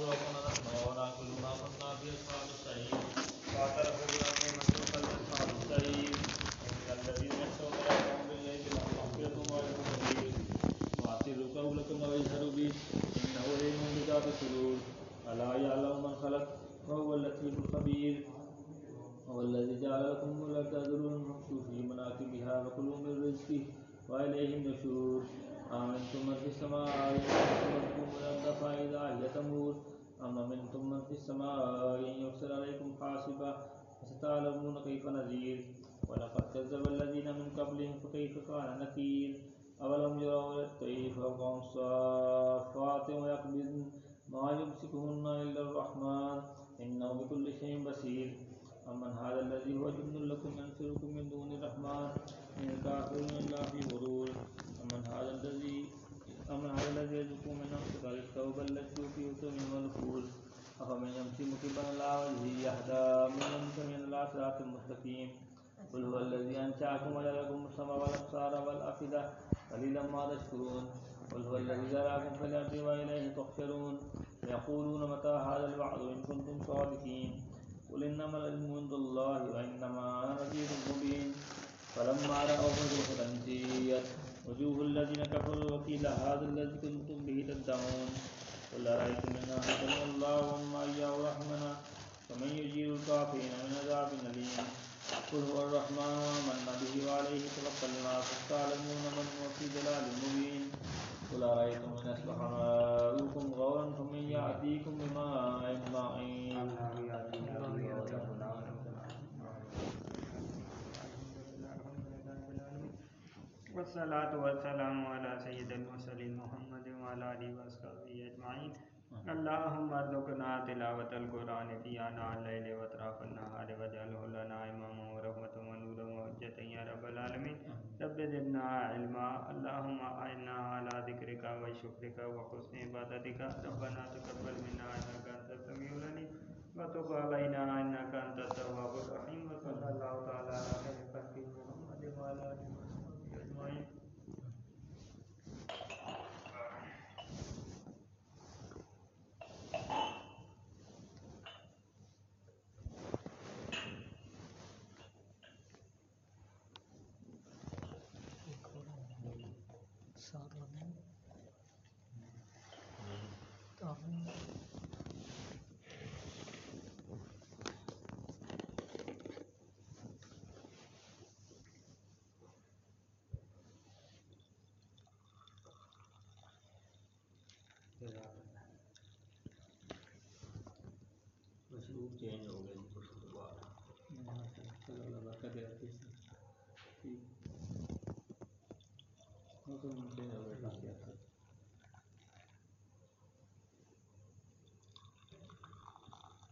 Hello. أمن هذا الذي يرزقكم من أمسك الثوب التي في من ونفوذ أفمن يمشي مكبا على وجهه يهدى من يمشي من الله صراط المستقيم قل هو الذي أنشأكم وجعل لكم السمع والأبصار والأفئدة قليلا ما تشكرون. قل هو الذي ذراكم في الأرض وإليه تحشرون. يقولون متى هذا الوعد إن كنتم صادقين. قل إنما العلم عند الله وإنما أنا نذير مبين. فلما رأوه سيئت وجوه الذين كفروا وقيل هذا الذي كنتم به تدعون. قل أرأيتم إن أهلكني الله ومن إياه رحمنا فمن يجير الكافرين من عذاب أليم. قل هو الرحمن وآمنا به وعليه توكلنا فستعلمون من هو في ضلال مبين. قل أرأيتم إن أصبح ماؤكم غورا فمن يأتيكم بماء معين والصلاة والسلام على سيد المرسلين محمد وعلى آله وصحبه أجمعين اللهم ارزقنا تلاوة القرآن في آناء الليل وأطراف النهار واجعله لنا إماما ورحمة ونورا وحجة يا رب العالمين رب زدنا علما۔ اللهم أعنا على ذكرك وشكرك وحسن عبادتك ربنا تقبل منا إنك أنت السميع العليم وتب علينا إنك أنت التواب الرحيم وصلى الله تعالى على خير خلقه محمد وعلى آله وصحبه أجمعين مشروب چینج ہو گیا جی کچھ کے بعد چلو اللہ برکت دے رکھے سے ٹھیک موسم چینج چینج ہو گیا کافی حد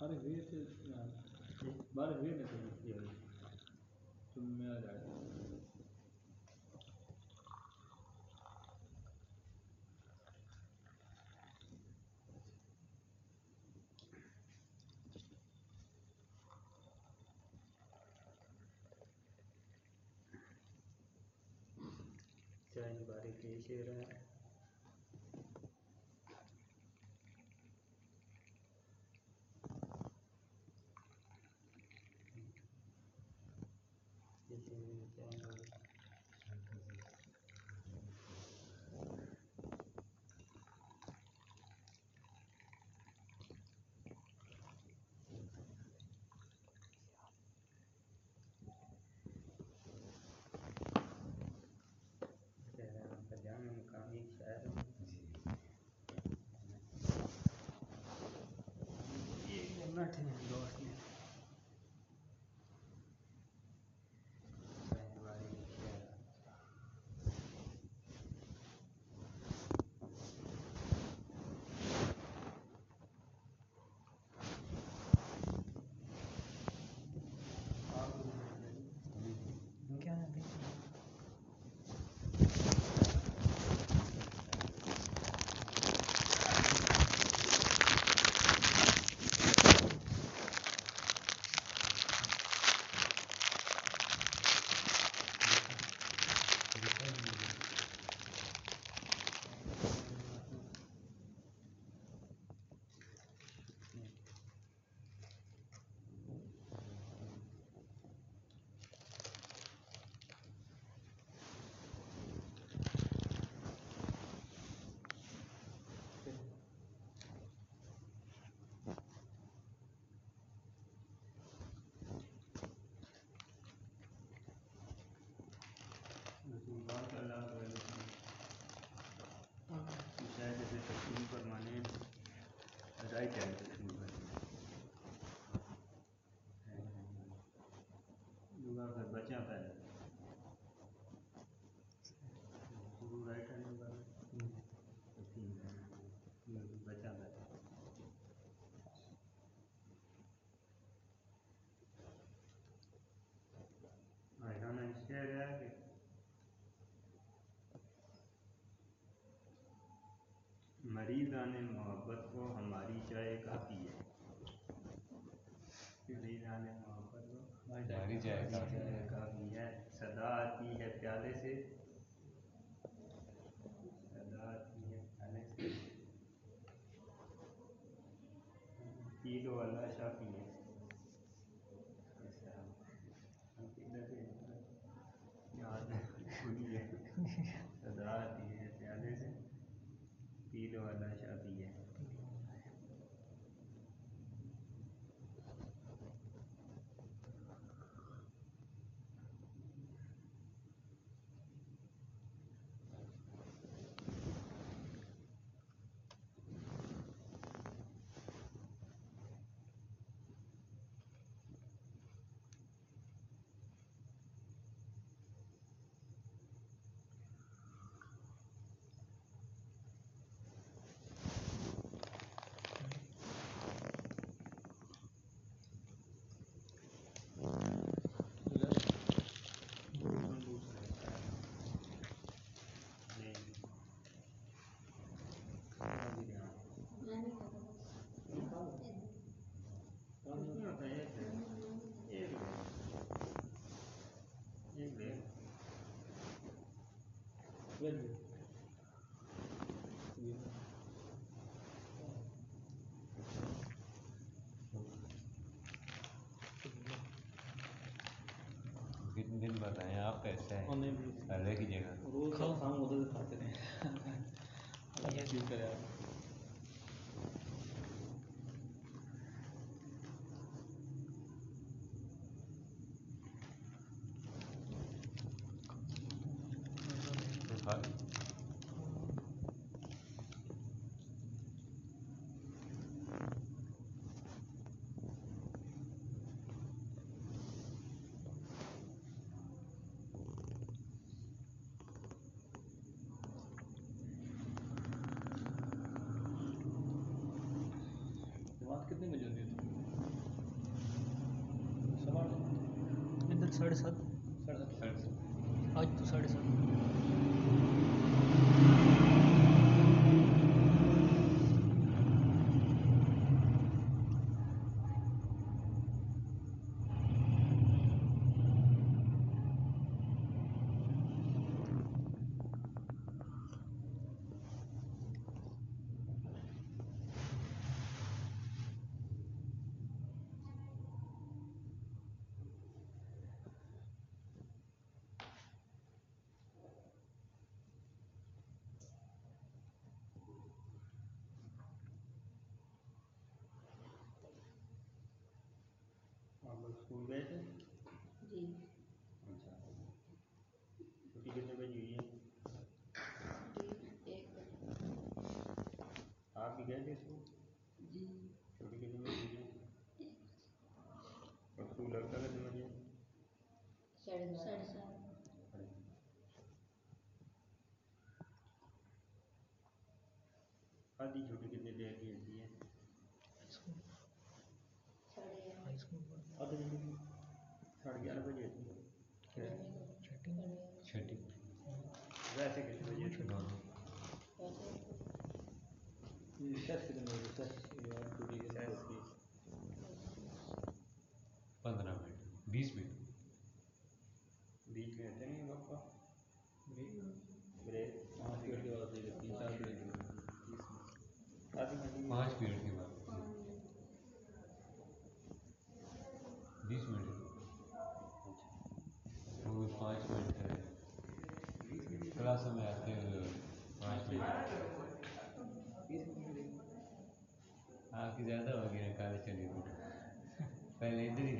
ارے ویر بارہ ویر نے تم میں آ جائے۔ ini bari geser Thank you. یہ مریضان محبت کو ہماری چائے کافی ہے مریضان محبت کو ہماری چائے کافی چائے کافی ہے صدا آتی ہے پیالے سے۔ صدا آتی ہے پیالے سے۔ پی لو اللہ ہے ایسا عقیدت ہے، یاد ہے، بھولی ہے صدا آتی ہے پیالے سے پی لو اللہ شافی ہے دن دن بتائیں آپ کیسے ہیں؟ پہلے کی جگہ۔ روز ادھر سے کھاتے رہے۔ کرے آپ جماعت کتنے بجے ہوتی ہے سوا آٹھ ادھر ساڑھے سات ساڑھے سات آج تو ساڑھے سات آپ لوگ اسکول گئے تھے؟ جی۔ اچھا۔ چھٹی کتنے بجے ہوئی ہے بجے۔ آپ بھی گئے تھے اسکول؟ جی۔ چھٹی کتنے بجے ہوئی ہے اور اسکول لگتا کتنے بجے ساڑھے ساڑھے سات۔ آدھی چھٹی کتنے دیر کی ہوتی ہے؟ I think it's really interesting. Ses filmleri, ses yani پہلے ادھر ہی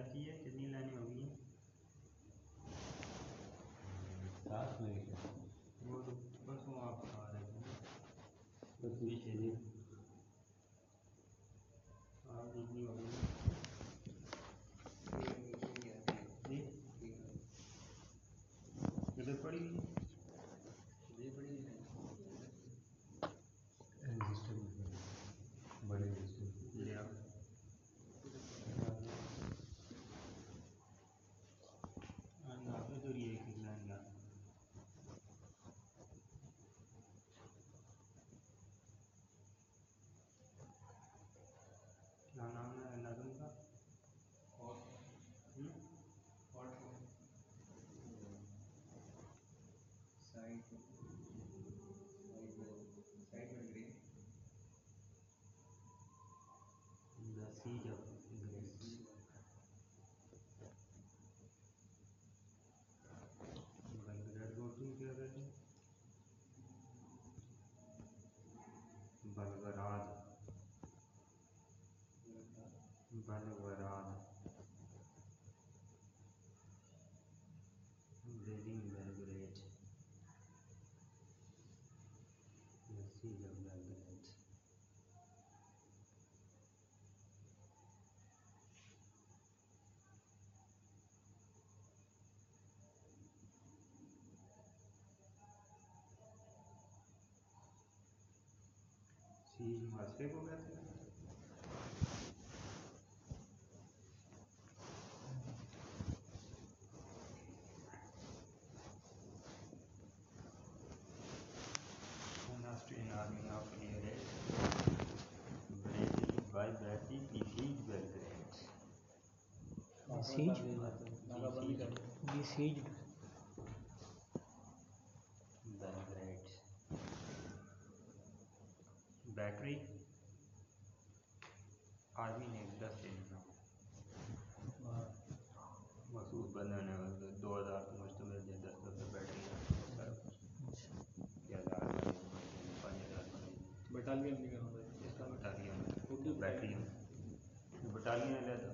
رکھی ہے کتنی لائنیں ہیں پڑی بلوراد بلوراد بیج معاشرے کو کہتے ہیں besieged, besieged بیٹری آدمی نے دس مخصوص بندہ نے دو ہزار پہ مشتمل ہے دس دس بیٹری بٹالین اس کا بٹالین۔ بیٹری۔ بٹالین علیحدہ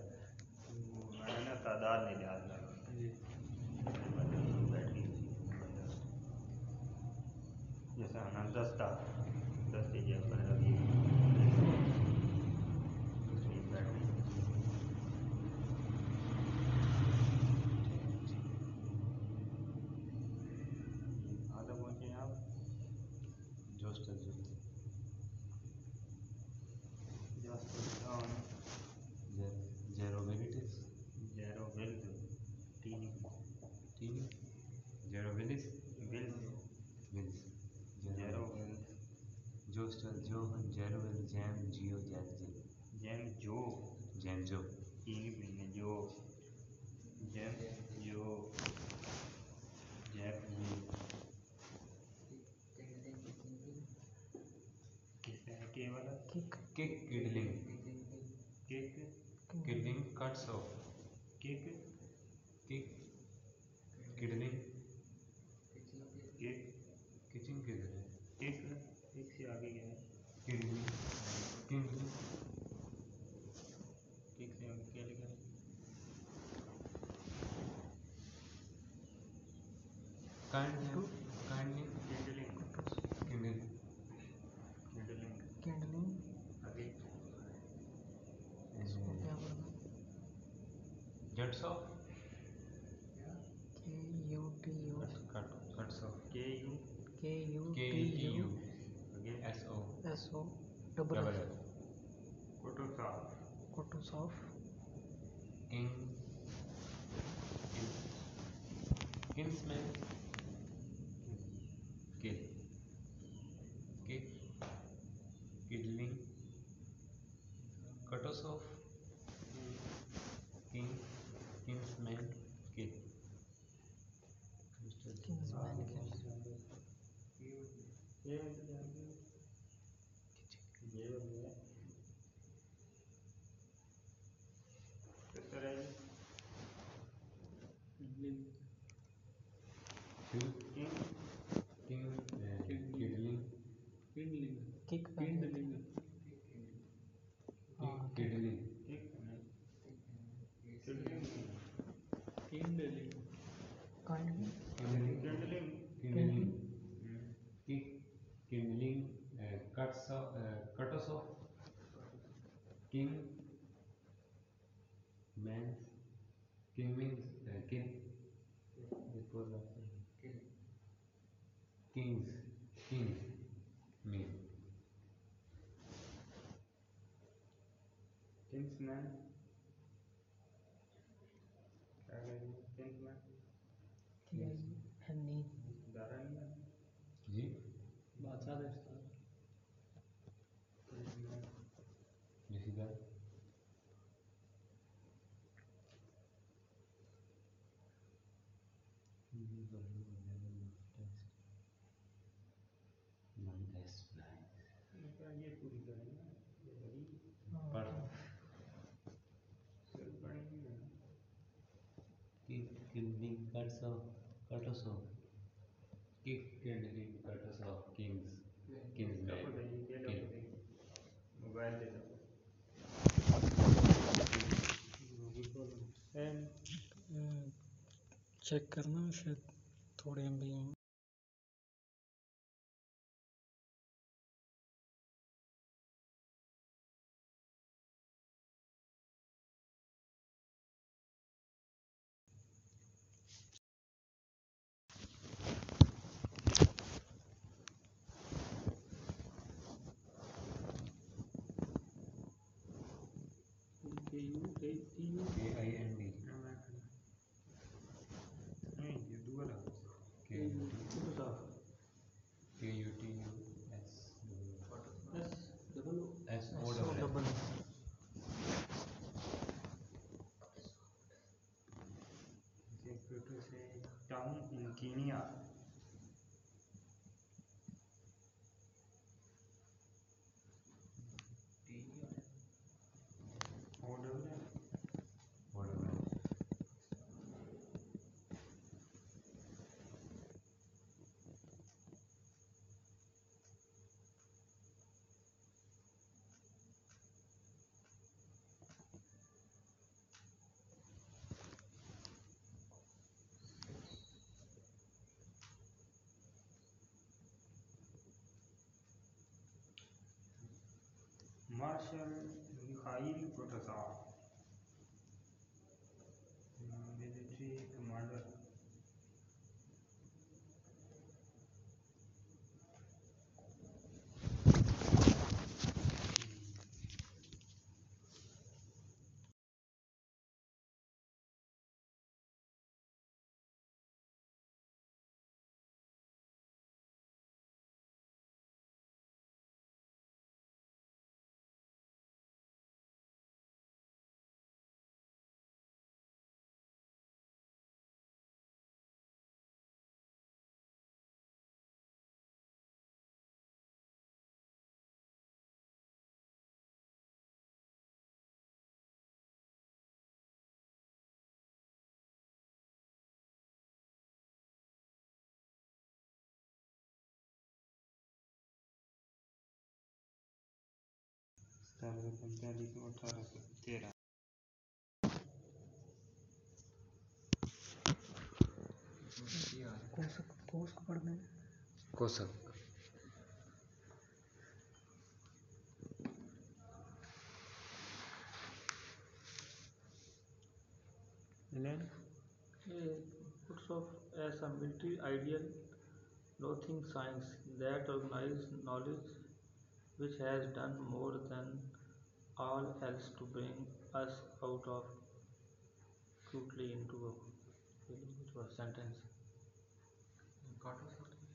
میں نے تعداد نہیں لحاظ بیٹری جیسے ہم دس کا zero wheels wheels wheels zero wheels جو سٹر جو جیرو ویلس جیم جیو جیم جی جیم جو جیم جو تین بینے جو جیم جو جیم جی cake کٹلنگ cuts of cake so double کوٹوس of kings میں کٹس آف کنگ چیک کرنا شاید تھوڑے ہم بھی ہوں یقینی 那些人你看一律不知道 سترہ پینتالیس اٹھارہ سو تیرہ۔ Military ideal nothing science that organised knowledge which has done more than all else to bring us out of quickly into a sentence.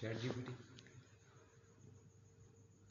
Charge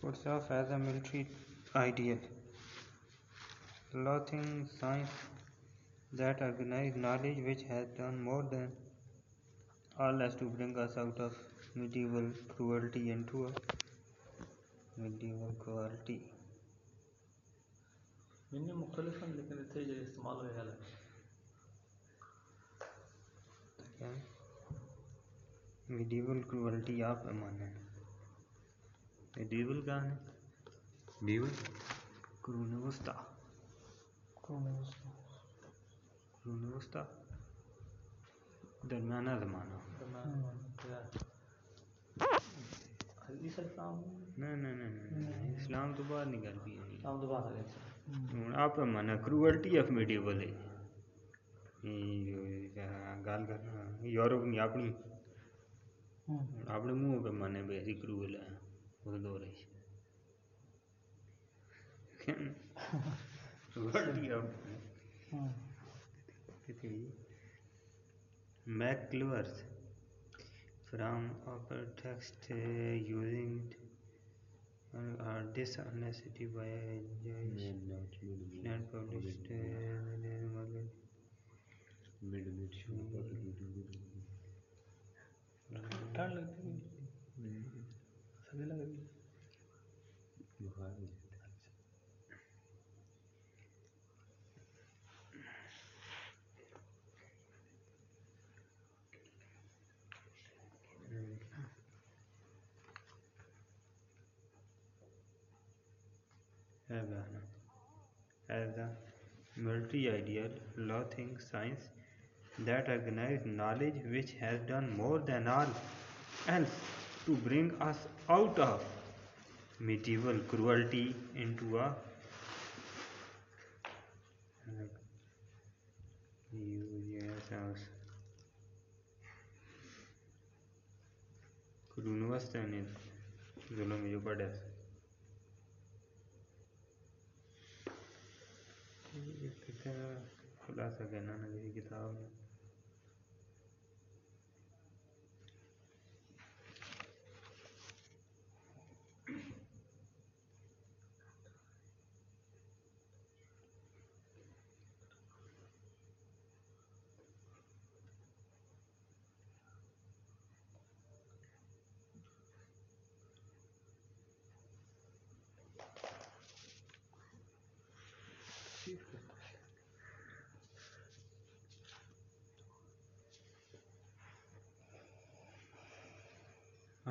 puts off as a military ideal. Loathing science that organized knowledge which has done more than all else to bring us out of medieval cruelty into a medieval cruelty. Meaning مختلف ہیں لیکن اتنے جو استعمال ہوئے ہے کیا medieval cruelty آپ ہے medieval کہاں ہے بیول قرون وسطی قرون وسطی درمیانہ زمانہ حدیث السلام نہیں نہیں نہیں نہیں اسلام تو بعد نکل ہے۔ شام تو بات ہے ہوں آپ مانا کروئلٹی آف میڈیول ہے گل کرنا یورپ نہیں اپنی۔ اپنے منہ پہ مانے بھی ایسی کروئل ہے اس دور کروئلٹی آف میک کلورس from upper text uh, using uh, are this unnecessity by and published uh, ٹھنڈ لگتی ہے سردی as a military ideal nothing science that organised knowledge which has done more than all else to bring us out of medieval cruelty into a zulm maturity India جو پڑھا خلاصہ کہنا نا کسی کتاب